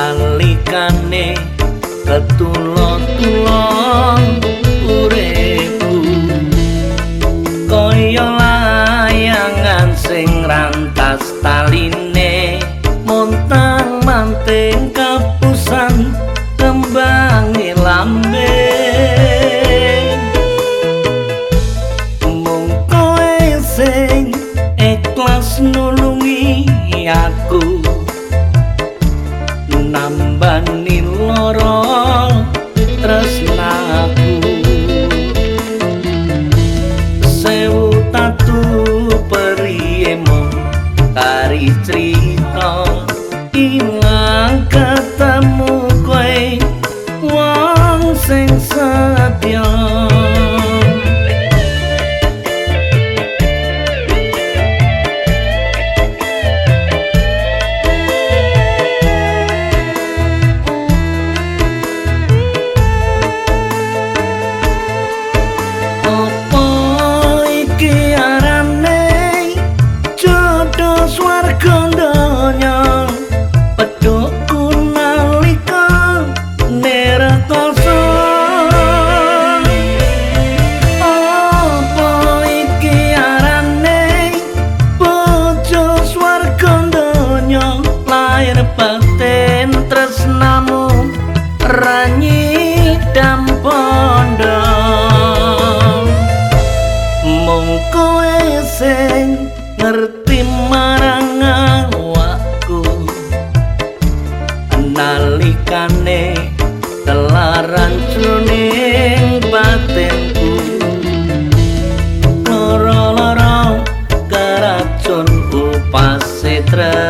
alikane ketulon-tulon uripku. Kaya layangan sing rantas taline montang manting kapusan kembang lambe. Mung kowe sing sensatio nalikane telaran jroning batinku. Loro-loro karacun upase tre